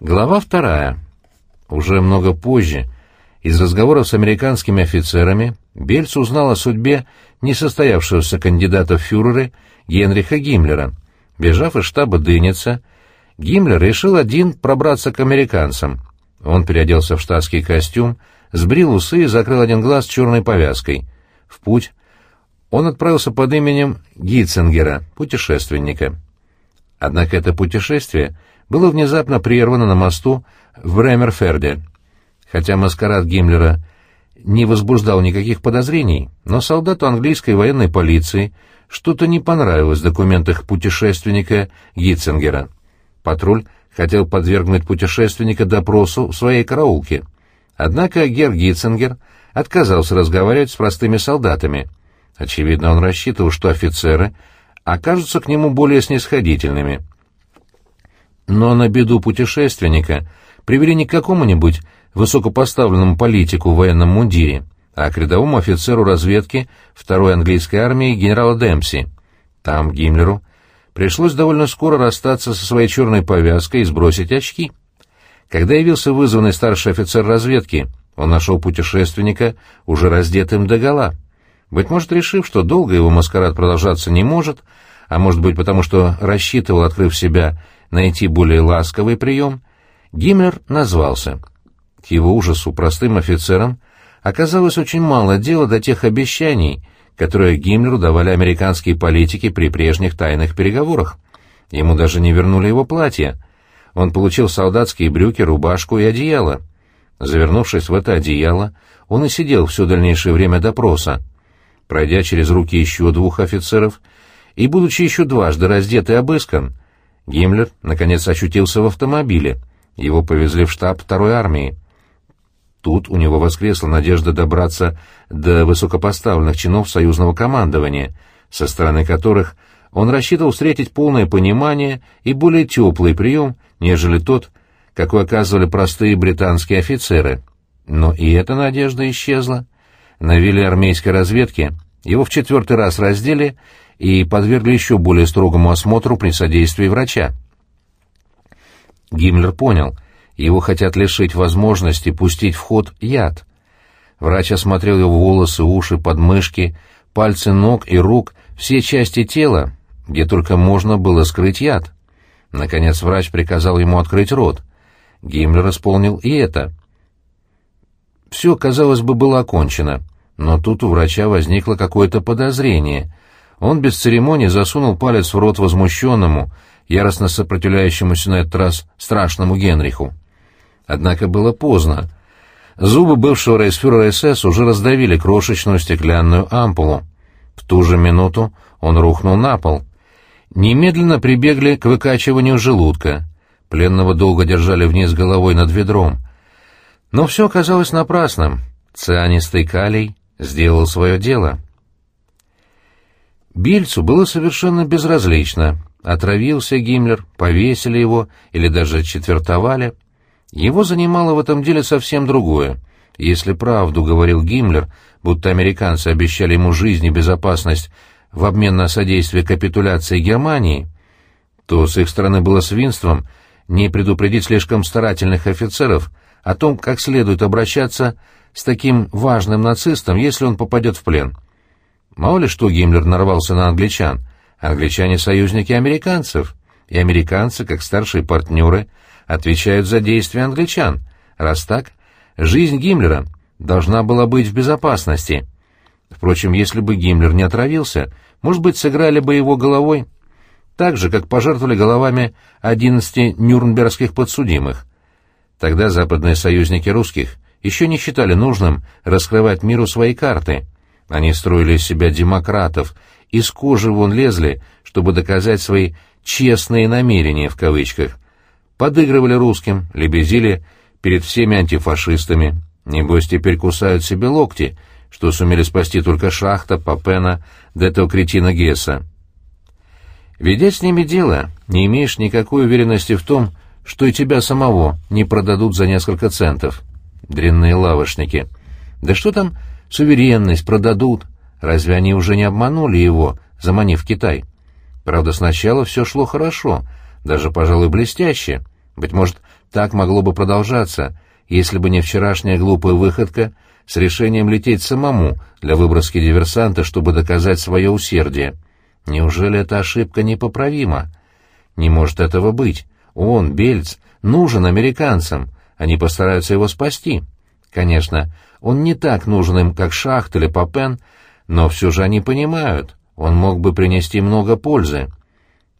Глава вторая. Уже много позже, из разговоров с американскими офицерами, Бельц узнал о судьбе несостоявшегося кандидата в фюреры Генриха Гиммлера. Бежав из штаба Дыница, Гиммлер решил один пробраться к американцам. Он переоделся в штатский костюм, сбрил усы и закрыл один глаз черной повязкой. В путь он отправился под именем Гитцингера, путешественника. Однако это путешествие было внезапно прервано на мосту в Бремерферде. Хотя маскарад Гиммлера не возбуждал никаких подозрений, но солдату английской военной полиции что-то не понравилось в документах путешественника Гитцингера. Патруль хотел подвергнуть путешественника допросу в своей караулке. Однако Гер Гитцингер отказался разговаривать с простыми солдатами. Очевидно, он рассчитывал, что офицеры окажутся к нему более снисходительными. Но на беду путешественника привели не к какому-нибудь высокопоставленному политику в военном мундире, а к рядовому офицеру разведки второй английской армии генерала Демпси. Там Гиммлеру пришлось довольно скоро расстаться со своей черной повязкой и сбросить очки. Когда явился вызванный старший офицер разведки, он нашел путешественника уже раздетым догола. Быть может, решив, что долго его маскарад продолжаться не может, а может быть, потому что рассчитывал, открыв себя, найти более ласковый прием, Гиммлер назвался. К его ужасу простым офицерам оказалось очень мало дела до тех обещаний, которые Гиммлеру давали американские политики при прежних тайных переговорах. Ему даже не вернули его платье. Он получил солдатские брюки, рубашку и одеяло. Завернувшись в это одеяло, он и сидел все дальнейшее время допроса. Пройдя через руки еще двух офицеров и будучи еще дважды раздет и обыскан, Гиммлер, наконец, очутился в автомобиле. Его повезли в штаб второй армии. Тут у него воскресла надежда добраться до высокопоставленных чинов союзного командования, со стороны которых он рассчитывал встретить полное понимание и более теплый прием, нежели тот, какой оказывали простые британские офицеры. Но и эта надежда исчезла. На вилле армейской разведки его в четвертый раз раздели и подвергли еще более строгому осмотру при содействии врача. Гиммлер понял, его хотят лишить возможности пустить в ход яд. Врач осмотрел его волосы, уши, подмышки, пальцы ног и рук, все части тела, где только можно было скрыть яд. Наконец врач приказал ему открыть рот. Гиммлер исполнил и это. Все, казалось бы, было окончено, но тут у врача возникло какое-то подозрение. Он без церемонии засунул палец в рот возмущенному, яростно сопротивляющемуся на этот раз страшному Генриху. Однако было поздно. Зубы бывшего рейсфюрера СС уже раздавили крошечную стеклянную ампулу. В ту же минуту он рухнул на пол. Немедленно прибегли к выкачиванию желудка. Пленного долго держали вниз головой над ведром. Но все оказалось напрасным. Цианистый калий сделал свое дело. Бильцу было совершенно безразлично, отравился Гиммлер, повесили его или даже четвертовали. Его занимало в этом деле совсем другое. Если правду говорил Гиммлер, будто американцы обещали ему жизнь и безопасность в обмен на содействие капитуляции Германии, то с их стороны было свинством не предупредить слишком старательных офицеров о том, как следует обращаться с таким важным нацистом, если он попадет в плен. Мало ли что Гиммлер нарвался на англичан. Англичане — союзники американцев, и американцы, как старшие партнеры, отвечают за действия англичан. Раз так, жизнь Гиммлера должна была быть в безопасности. Впрочем, если бы Гиммлер не отравился, может быть, сыграли бы его головой так же, как пожертвовали головами 11 нюрнбергских подсудимых. Тогда западные союзники русских еще не считали нужным раскрывать миру свои карты. Они строили из себя демократов, из кожи вон лезли, чтобы доказать свои «честные намерения» в кавычках. Подыгрывали русским, лебезили перед всеми антифашистами. Небось, теперь кусают себе локти, что сумели спасти только Шахта, Папена, да этого кретина Гесса. Ведя с ними дело, не имеешь никакой уверенности в том, что и тебя самого не продадут за несколько центов. Дрянные лавочники. Да что там суверенность продадут? Разве они уже не обманули его, заманив Китай? Правда, сначала все шло хорошо, даже, пожалуй, блестяще. Быть может, так могло бы продолжаться, если бы не вчерашняя глупая выходка с решением лететь самому для выброски диверсанта, чтобы доказать свое усердие. Неужели эта ошибка непоправима? Не может этого быть. Он, Бельц, нужен американцам. Они постараются его спасти. Конечно, он не так нужен им, как Шахт или Папен, но все же они понимают, он мог бы принести много пользы.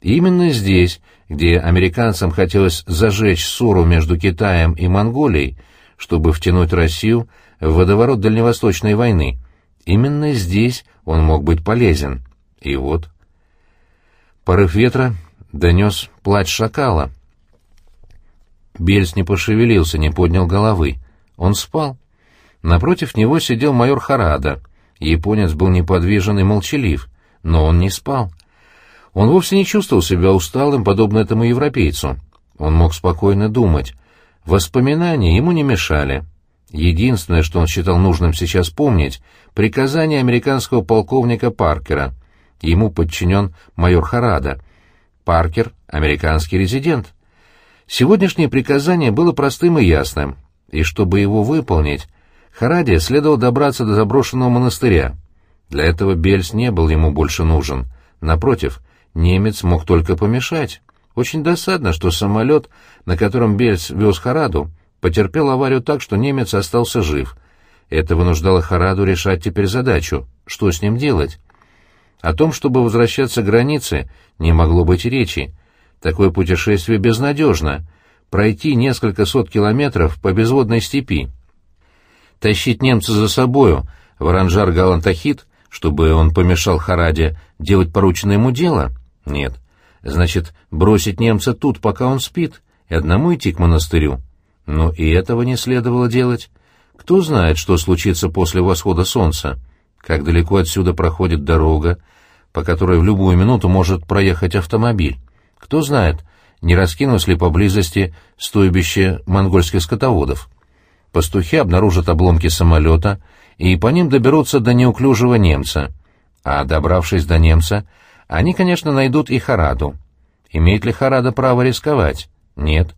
Именно здесь, где американцам хотелось зажечь ссору между Китаем и Монголией, чтобы втянуть Россию в водоворот Дальневосточной войны, именно здесь он мог быть полезен. И вот... Порыв ветра донес плач шакала. Бельс не пошевелился, не поднял головы. Он спал. Напротив него сидел майор Харада. Японец был неподвижен и молчалив, но он не спал. Он вовсе не чувствовал себя усталым, подобно этому европейцу. Он мог спокойно думать. Воспоминания ему не мешали. Единственное, что он считал нужным сейчас помнить, приказание американского полковника Паркера. Ему подчинен майор Харада. Паркер — американский резидент. Сегодняшнее приказание было простым и ясным, и чтобы его выполнить, Хараде следовало добраться до заброшенного монастыря. Для этого Бельс не был ему больше нужен. Напротив, немец мог только помешать. Очень досадно, что самолет, на котором Бельс вез Хараду, потерпел аварию так, что немец остался жив. Это вынуждало Хараду решать теперь задачу, что с ним делать. О том, чтобы возвращаться к границе, не могло быть речи. Такое путешествие безнадежно. Пройти несколько сот километров по безводной степи. Тащить немца за собою в оранжар Галантахит, чтобы он помешал Хараде делать порученное ему дело? Нет. Значит, бросить немца тут, пока он спит, и одному идти к монастырю? Но и этого не следовало делать. Кто знает, что случится после восхода солнца? Как далеко отсюда проходит дорога, по которой в любую минуту может проехать автомобиль? Кто знает, не раскинулось ли поблизости стойбище монгольских скотоводов? Пастухи обнаружат обломки самолета и по ним доберутся до неуклюжего немца. А добравшись до немца, они, конечно, найдут и Хараду. Имеет ли Харада право рисковать? Нет.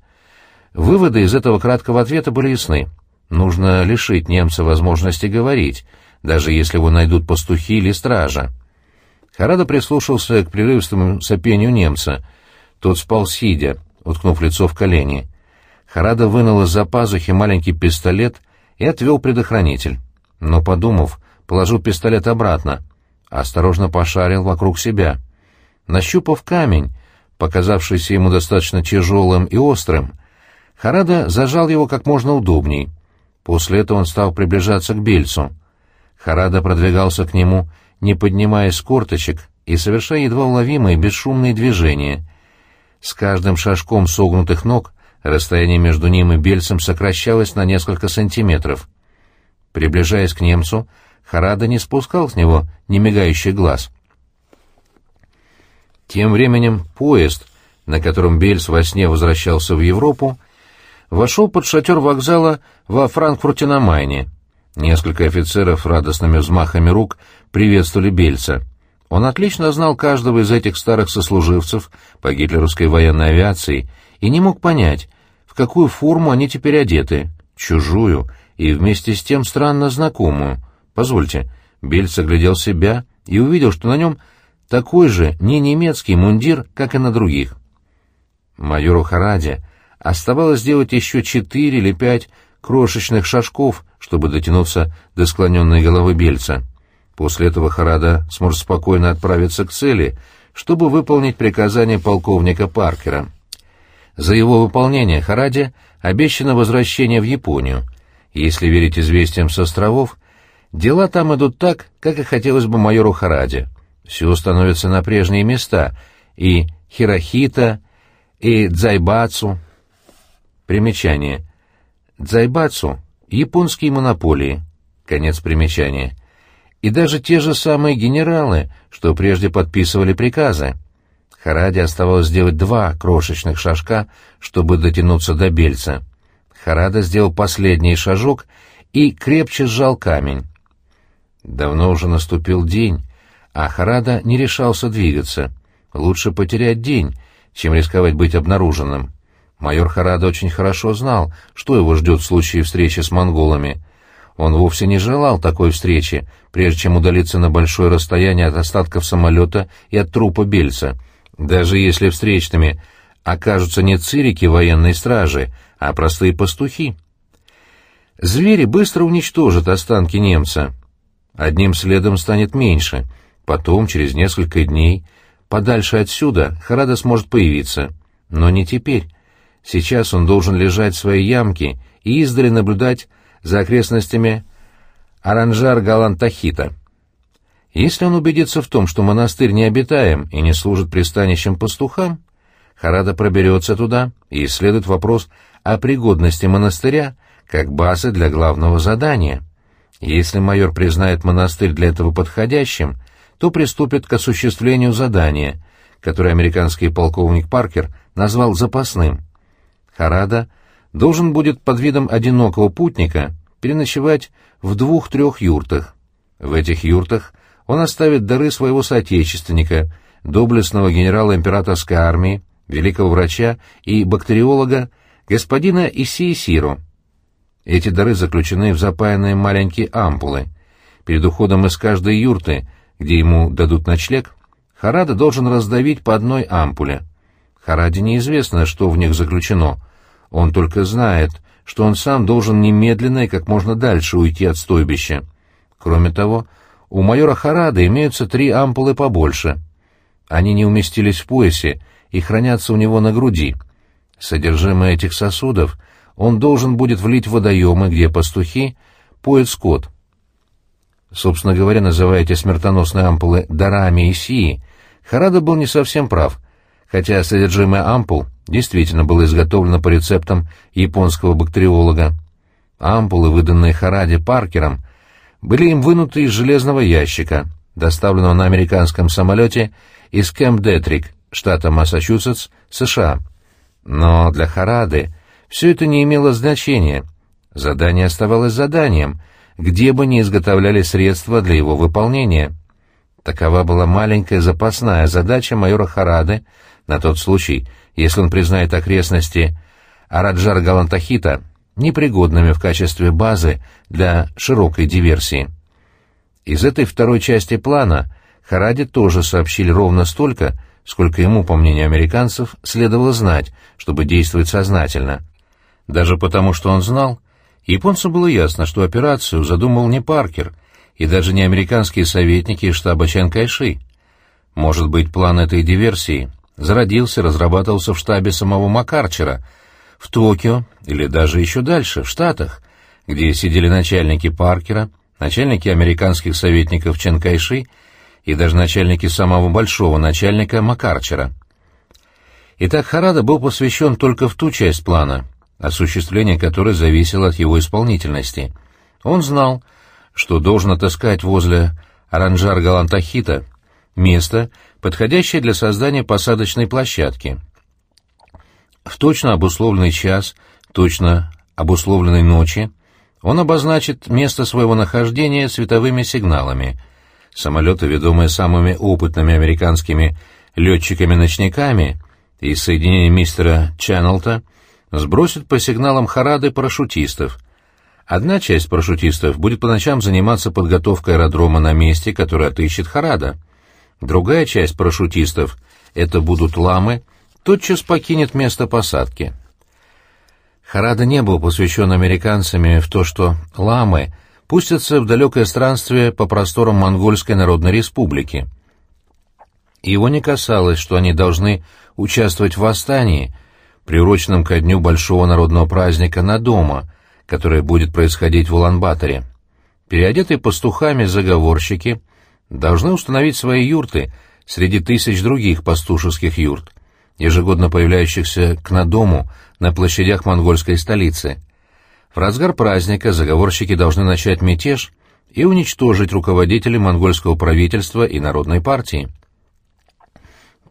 Выводы из этого краткого ответа были ясны. Нужно лишить немца возможности говорить, даже если его найдут пастухи или стража. Харада прислушался к прерывистому сопению немца. Тот спал сидя, уткнув лицо в колени. Харада вынул из-за пазухи маленький пистолет и отвел предохранитель. Но, подумав, положил пистолет обратно, осторожно пошарил вокруг себя. Нащупав камень, показавшийся ему достаточно тяжелым и острым, Харада зажал его как можно удобней. После этого он стал приближаться к Бельцу. Харада продвигался к нему, не поднимая с корточек и совершая едва уловимые бесшумные движения. С каждым шажком согнутых ног расстояние между ним и Бельцем сокращалось на несколько сантиметров. Приближаясь к немцу, Харада не спускал с него немигающий глаз. Тем временем поезд, на котором Бельц во сне возвращался в Европу, вошел под шатер вокзала во Франкфурте на Майне. Несколько офицеров радостными взмахами рук приветствовали Бельца. Он отлично знал каждого из этих старых сослуживцев по гитлеровской военной авиации и не мог понять, какую форму они теперь одеты, чужую и вместе с тем странно знакомую. Позвольте, Бельц оглядел себя и увидел, что на нем такой же не немецкий мундир, как и на других. Майору Хараде оставалось сделать еще четыре или пять крошечных шажков, чтобы дотянуться до склоненной головы Бельца. После этого Харада сможет спокойно отправиться к цели, чтобы выполнить приказание полковника Паркера. За его выполнение Хараде обещано возвращение в Японию. Если верить известиям с островов, дела там идут так, как и хотелось бы майору Хараде. Все становится на прежние места, и Хирохита, и Дзайбацу. Примечание. Дзайбацу — японские монополии. Конец примечания. И даже те же самые генералы, что прежде подписывали приказы. Хараде оставалось сделать два крошечных шажка, чтобы дотянуться до бельца. Харада сделал последний шажок и крепче сжал камень. Давно уже наступил день, а Харада не решался двигаться. Лучше потерять день, чем рисковать быть обнаруженным. Майор Харада очень хорошо знал, что его ждет в случае встречи с монголами. Он вовсе не желал такой встречи, прежде чем удалиться на большое расстояние от остатков самолета и от трупа Бельца. Даже если встречными окажутся не цирики военной стражи, а простые пастухи. Звери быстро уничтожат останки немца. Одним следом станет меньше. Потом, через несколько дней, подальше отсюда, Харада сможет появиться. Но не теперь. Сейчас он должен лежать в своей ямке и издали наблюдать за окрестностями Аранжар-Галантахита. Если он убедится в том, что монастырь необитаем и не служит пристанищем пастухам, Харада проберется туда и исследует вопрос о пригодности монастыря как базы для главного задания. Если майор признает монастырь для этого подходящим, то приступит к осуществлению задания, которое американский полковник Паркер назвал запасным. Харада должен будет под видом одинокого путника переночевать в двух-трех юртах. В этих юртах он оставит дары своего соотечественника, доблестного генерала императорской армии, великого врача и бактериолога господина Исии Сиро. Эти дары заключены в запаянные маленькие ампулы. Перед уходом из каждой юрты, где ему дадут ночлег, Харада должен раздавить по одной ампуле. Хараде неизвестно, что в них заключено. Он только знает, что он сам должен немедленно и как можно дальше уйти от стойбища. Кроме того, у майора Харада имеются три ампулы побольше. Они не уместились в поясе и хранятся у него на груди. Содержимое этих сосудов он должен будет влить в водоемы, где пастухи поют скот. Собственно говоря, называя эти смертоносные ампулы дарами и сии, Харада был не совсем прав, хотя содержимое ампул действительно было изготовлено по рецептам японского бактериолога. Ампулы, выданные Хараде Паркером, были им вынуты из железного ящика, доставленного на американском самолете из Кэмп-Детрик, штата Массачусетс, США. Но для Харады все это не имело значения. Задание оставалось заданием, где бы ни изготовляли средства для его выполнения. Такова была маленькая запасная задача майора Харады на тот случай, если он признает окрестности Араджар-Галантахита непригодными в качестве базы для широкой диверсии. Из этой второй части плана Хараде тоже сообщили ровно столько, сколько ему, по мнению американцев, следовало знать, чтобы действовать сознательно. Даже потому, что он знал, японцу было ясно, что операцию задумал не Паркер и даже не американские советники из штаба Чан Кайши. Может быть, план этой диверсии зародился, разрабатывался в штабе самого Макарчера, в Токио или даже еще дальше, в Штатах, где сидели начальники Паркера, начальники американских советников Чен Кайши и даже начальники самого большого начальника Макарчера. Итак, Харада был посвящен только в ту часть плана, осуществление которой зависело от его исполнительности. Он знал, что должен отыскать возле Аранжар-Галантахита место, подходящее для создания посадочной площадки. В точно обусловленный час, точно обусловленной ночи, он обозначит место своего нахождения световыми сигналами — Самолеты, ведомые самыми опытными американскими летчиками-ночниками из соединения мистера Ченнелта, сбросят по сигналам Харады парашютистов. Одна часть парашютистов будет по ночам заниматься подготовкой аэродрома на месте, который отыщет Харада. Другая часть парашютистов, это будут ламы, тотчас покинет место посадки. Харада не был посвящен американцами в то, что ламы — пустятся в далекое странствие по просторам Монгольской Народной Республики. Его не касалось, что они должны участвовать в восстании, приуроченном ко дню большого народного праздника на дома, которое будет происходить в Улан-Баторе. Переодетые пастухами заговорщики должны установить свои юрты среди тысяч других пастушеских юрт, ежегодно появляющихся к надому на площадях монгольской столицы. В разгар праздника заговорщики должны начать мятеж и уничтожить руководителей монгольского правительства и Народной партии.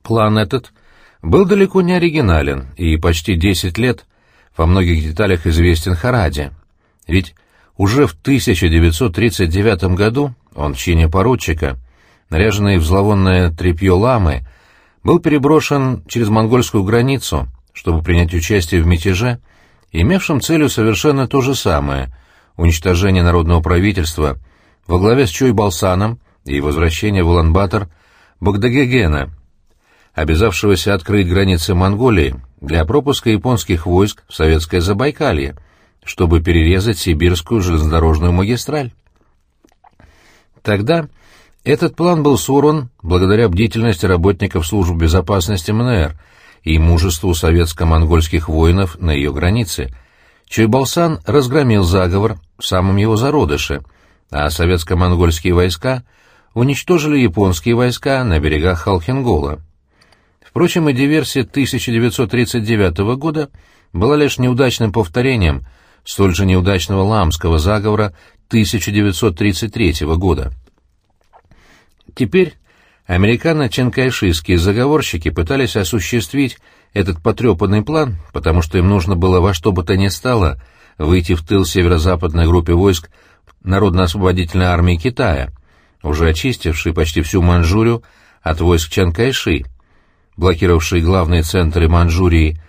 План этот был далеко не оригинален и почти 10 лет во многих деталях известен Хараде. Ведь уже в 1939 году он в чине поручика, наряженный в зловонное тряпье ламы, был переброшен через монгольскую границу чтобы принять участие в мятеже, имевшем целью совершенно то же самое — уничтожение народного правительства во главе с Чой Балсаном и возвращение в Улан-Батор Богдагегена, обязавшегося открыть границы Монголии для пропуска японских войск в Советское Забайкалье, чтобы перерезать сибирскую железнодорожную магистраль. Тогда этот план был сорван благодаря бдительности работников службы безопасности МНР и мужеству советско-монгольских воинов на ее границе. Чойбалсан разгромил заговор в самом его зародыше, а советско-монгольские войска уничтожили японские войска на берегах Халхингола. Впрочем, и диверсия 1939 года была лишь неудачным повторением столь же неудачного ламского заговора 1933 года. Теперь американо-ченкайшистские заговорщики пытались осуществить этот потрепанный план, потому что им нужно было во что бы то ни стало выйти в тыл северо-западной группе войск Народно-освободительной армии Китая, уже очистившей почти всю Манчжурию от войск Чанкайши, блокировавшей главные центры Манчжурии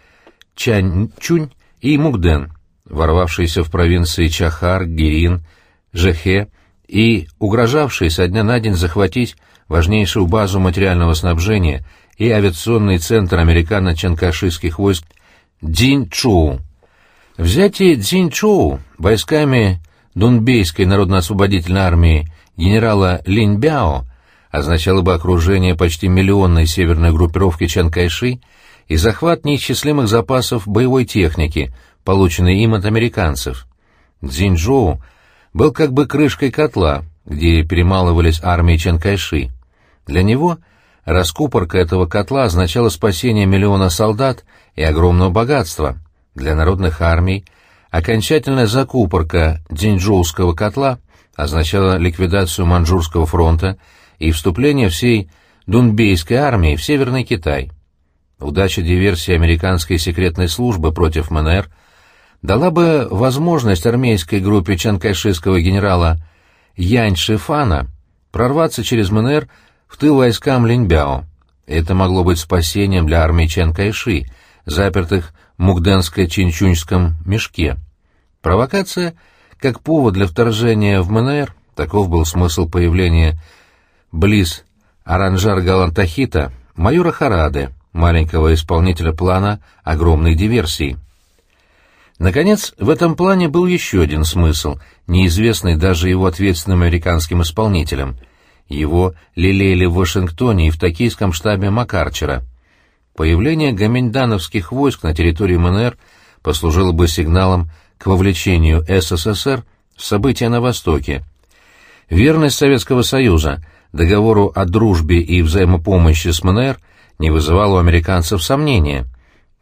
Чань-Чунь и Мукден, ворвавшиеся в провинции Чахар, Гирин, Жехе и угрожавшие со дня на день захватить важнейшую базу материального снабжения и авиационный центр американо-чанкашистских войск Дзиньчжоу. Взятие Дзиньчжоу войсками Дунбейской народно-освободительной армии генерала Линьбяо означало бы окружение почти миллионной северной группировки Чанкайши и захват неисчислимых запасов боевой техники, полученной им от американцев. Цзиньчжоу был как бы крышкой котла, где перемалывались армии Чанкайши. Для него раскупорка этого котла означала спасение миллиона солдат и огромного богатства. Для народных армий окончательная закупорка Дзиньчжоуского котла означала ликвидацию Манчжурского фронта и вступление всей Дунбейской армии в Северный Китай. Удача диверсии американской секретной службы против МНР дала бы возможность армейской группе чанкайшистского генерала Янь Шифана прорваться через МНР в тыл войскам Линьбяо. Это могло быть спасением для армии Чан Кайши, запертых в Мукденско-Чинчуньском мешке. Провокация как повод для вторжения в МНР, таков был смысл появления близ Аранжар-Галантахита майора Харады, маленького исполнителя плана огромной диверсии. Наконец, в этом плане был еще один смысл, неизвестный даже его ответственным американским исполнителям. Его лелеяли в Вашингтоне и в токийском штабе Макарчера. Появление гоминдановских войск на территории МНР послужило бы сигналом к вовлечению СССР в события на Востоке. Верность Советского Союза договору о дружбе и взаимопомощи с МНР не вызывала у американцев сомнения,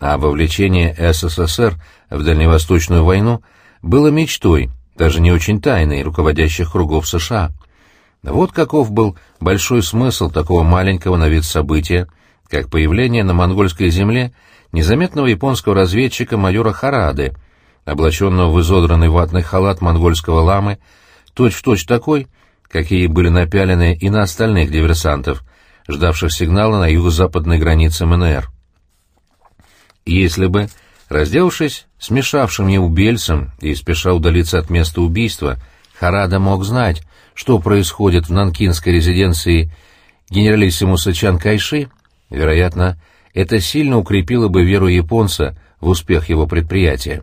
а вовлечение СССР в Дальневосточную войну было мечтой, даже не очень тайной, руководящих кругов США. Вот каков был большой смысл такого маленького на вид события, как появление на монгольской земле незаметного японского разведчика майора Харады, облаченного в изодранный ватный халат монгольского ламы, точь-в-точь -точь такой, какие были напялены и на остальных диверсантов, ждавших сигнала на юго-западной границе МНР. Если бы Разделавшись смешавшим его бельцем и спеша удалиться от места убийства, Харада мог знать, что происходит в нанкинской резиденции генералиссимуса Чан Кайши, вероятно, это сильно укрепило бы веру японца в успех его предприятия.